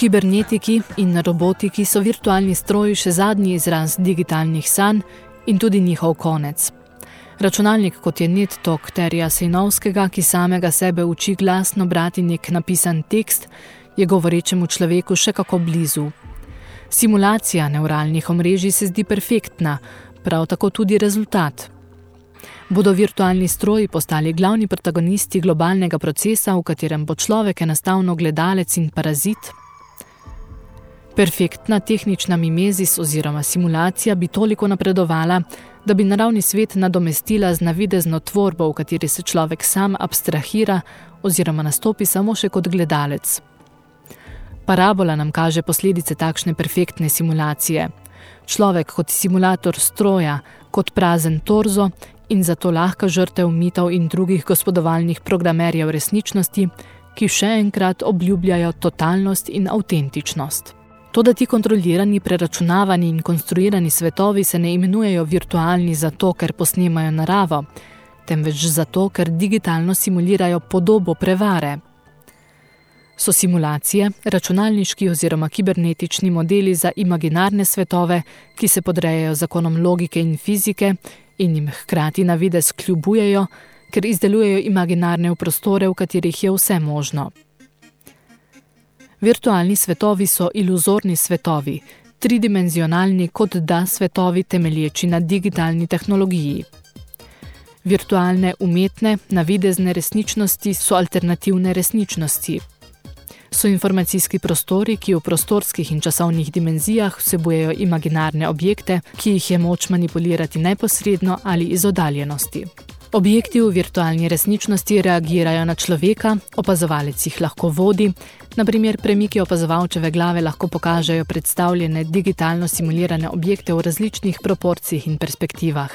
kibernetiki in na robotiki so virtualni stroji še zadnji izraz digitalnih sanj in tudi njihov konec. Računalnik, kot je NetTalk Terja Sejnovskega, ki samega sebe uči glasno brati nek napisan tekst, je govorečemu človeku še kako blizu. Simulacija neuralnih omrežij se zdi perfektna, prav tako tudi rezultat. Bodo virtualni stroji postali glavni protagonisti globalnega procesa, v katerem bo človek enostavno gledalec in parazit – Perfektna tehnična mimezis oziroma simulacija bi toliko napredovala, da bi naravni svet nadomestila z navidezno tvorbo, v kateri se človek sam abstrahira oziroma nastopi samo še kot gledalec. Parabola nam kaže posledice takšne perfektne simulacije. Človek kot simulator stroja, kot prazen torzo in zato lahka žrtev mitov in drugih gospodovalnih programerjev resničnosti, ki še enkrat obljubljajo totalnost in avtentičnost. To, da ti kontrolirani, preračunavani in konstruirani svetovi se ne imenujejo virtualni zato, ker posnemajo naravo, temveč zato, ker digitalno simulirajo podobo prevare. So simulacije, računalniški oziroma kibernetični modeli za imaginarne svetove, ki se podrejajo zakonom logike in fizike in jim hkrati na vides kljubujejo, ker izdelujejo imaginarne v prostore, v katerih je vse možno. Virtualni svetovi so iluzorni svetovi, tridimenzionalni kot da svetovi temelječi na digitalni tehnologiji. Virtualne umetne, navidezne resničnosti so alternativne resničnosti. So informacijski prostori, ki v prostorskih in časovnih dimenzijah vsebujejo imaginarne objekte, ki jih je moč manipulirati neposredno ali iz oddaljenosti. Objekti v virtualni resničnosti reagirajo na človeka, opazovalec jih lahko vodi, naprimer premiki opazovalčeve glave lahko pokažejo predstavljene digitalno simulirane objekte v različnih proporcijah in perspektivah.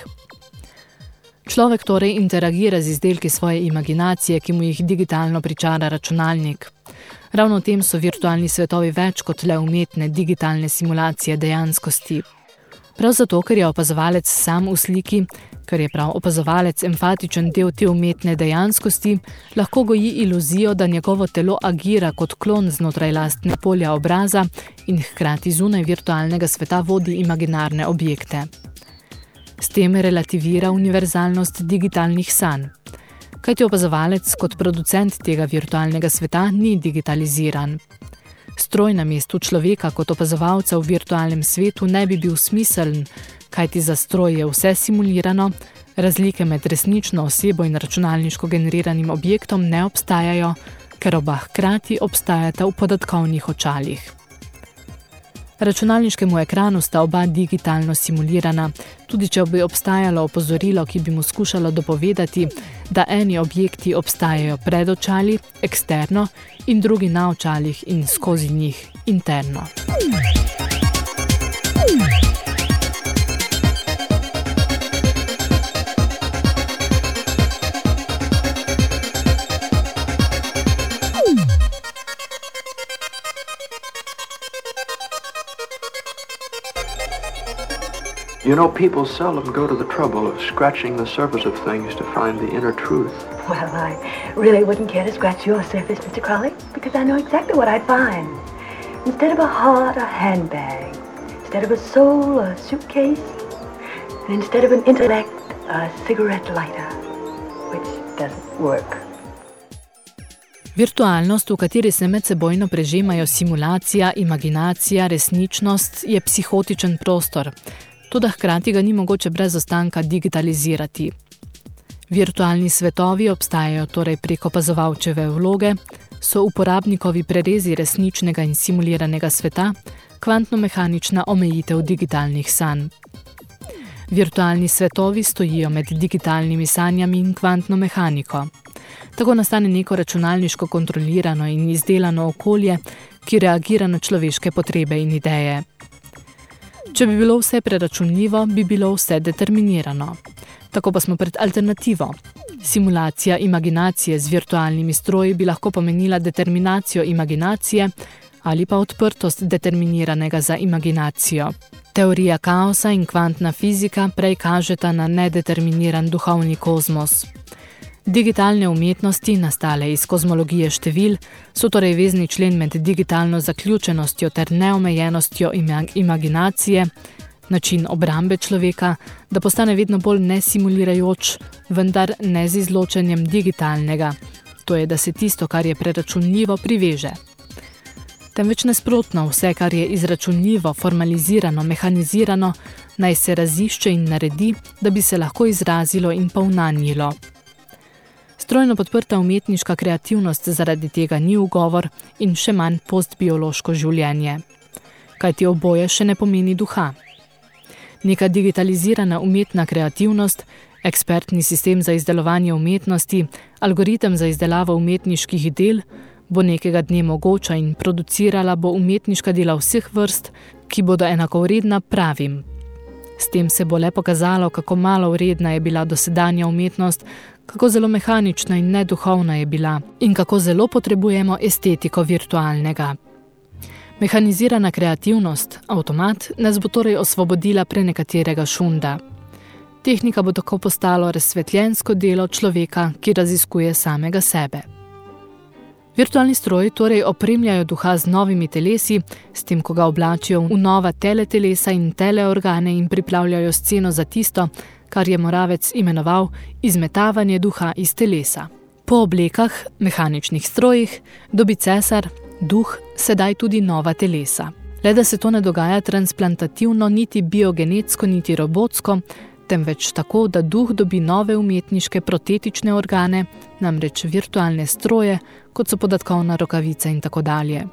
Človek torej interagira z izdelki svoje imaginacije, ki mu jih digitalno pričara računalnik. Ravno v tem so virtualni svetovi več kot le umetne digitalne simulacije dejanskosti. Prav zato, ker je opazovalec sam v sliki, ker je prav opazovalec empatičen del te umetne dejanskosti, lahko goji iluzijo, da njegovo telo agira kot klon znotraj lastne polja obraza in hkrati zunaj virtualnega sveta vodi imaginarne objekte. S tem relativira univerzalnost digitalnih sanj. Kajti opazovalec kot producent tega virtualnega sveta ni digitaliziran. Stroj na mestu človeka kot opazovalca v virtualnem svetu ne bi bil smiseln, kajti za stroj je vse simulirano, razlike med resnično osebo in računalniško generiranim objektom ne obstajajo, ker oba hkrati obstajata v podatkovnih očalih. Računalniškemu ekranu sta oba digitalno simulirana, tudi če bi obstajalo opozorilo, ki bi mu skušalo dopovedati, da eni objekti obstajajo pred očali, eksterno, in drugi na očalih in skozi njih, interno. You know, people seldom go to the trouble of scratching the surface of things to find the inner truth. Well, I really wouldn't care to scratch your surface, Mr. Crowley, because I know exactly what I'd find. Instead of a heart, a handbag. Instead of a soul, a suitcase. And instead of an intellect, a cigarette lighter, which doesn't work. Virtualnost, v kateri se medsebojno prežemajo simulacija, imaginacija, resničnost, je psihotičen prostor, toda hkrati ga ni mogoče brez ostanka digitalizirati. Virtualni svetovi obstajajo torej prek opazovalčeve vloge, so uporabnikovi prerezi resničnega in simuliranega sveta, kvantno-mehanična omejitev digitalnih sanj. Virtualni svetovi stojijo med digitalnimi sanjami in kvantno mehaniko. Tako nastane neko računalniško kontrolirano in izdelano okolje, ki reagira na človeške potrebe in ideje. Če bi bilo vse preračunljivo, bi bilo vse determinirano. Tako pa smo pred alternativo. Simulacija imaginacije z virtualnimi stroji bi lahko pomenila determinacijo imaginacije ali pa odprtost determiniranega za imaginacijo. Teorija kaosa in kvantna fizika prej kažeta na nedeterminiran duhovni kozmos. Digitalne umetnosti, nastale iz kozmologije števil, so torej vezni člen med digitalno zaključenostjo ter neomejenostjo imag imaginacije, način obrambe človeka, da postane vedno bolj nesimulirajoč, vendar ne z izločenjem digitalnega, to je, da se tisto, kar je preračunljivo, priveže. Temveč nasprotno, vse, kar je izračunljivo, formalizirano, mehanizirano, naj se razišče in naredi, da bi se lahko izrazilo in povnanjilo. Strojno podprta umetniška kreativnost zaradi tega ni ugovor in še manj postbiološko življenje. Kajti oboje še ne pomeni duha. Neka digitalizirana umetna kreativnost, ekspertni sistem za izdelovanje umetnosti, algoritem za izdelavo umetniških del, bo nekega dne mogoča in producirala bo umetniška dela vseh vrst, ki bodo enakovredna pravim. S tem se bo le pokazalo, kako malo vredna je bila dosedanja umetnost, kako zelo mehanična in neduhovna je bila in kako zelo potrebujemo estetiko virtualnega. Mehanizirana kreativnost, avtomat, nas bo torej osvobodila pre nekaterega šunda. Tehnika bo tako postalo razsvetljensko delo človeka, ki raziskuje samega sebe. Virtualni stroji torej opremljajo duha z novimi telesi, s tem, ko ga oblačijo v nova teletelesa in teleorgane in pripravljajo sceno za tisto, kar je Moravec imenoval izmetavanje duha iz telesa. Po oblekah, mehaničnih strojih, dobi cesar, duh, sedaj tudi nova telesa. Le da se to ne dogaja transplantativno, niti biogenetsko, niti robotsko, temveč tako, da duh dobi nove umetniške protetične organe, namreč virtualne stroje, kot so podatkovna rokavica in tako dalje.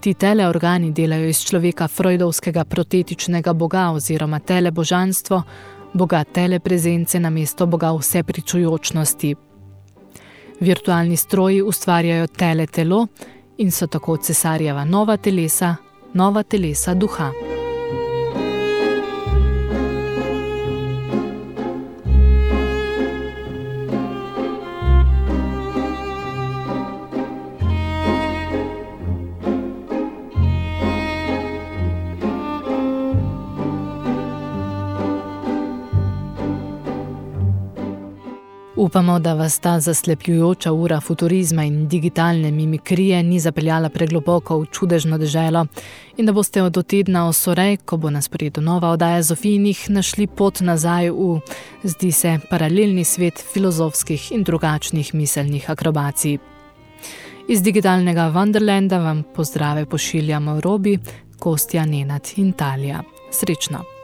Ti teleorgani delajo iz človeka freudovskega protetičnega boga oziroma telebožanstvo, boga teleprezence na mesto boga vse pričujočnosti. Virtualni stroji ustvarjajo teletelo in so tako cesarjeva nova telesa, nova telesa duha. Upamo, da vas ta zaslepljujoča ura futurizma in digitalne mimikrije ni zapeljala pregloboko v čudežno deželo in da boste od tedna osorej, ko bo na sporedu nova oddaja Zofijinih, našli pot nazaj v, zdi se, paralelni svet filozofskih in drugačnih miselnih akrobacij. Iz digitalnega Wonderlanda vam pozdrave pošiljamo Robi, Kostja, Nenad in Talija. Srečno!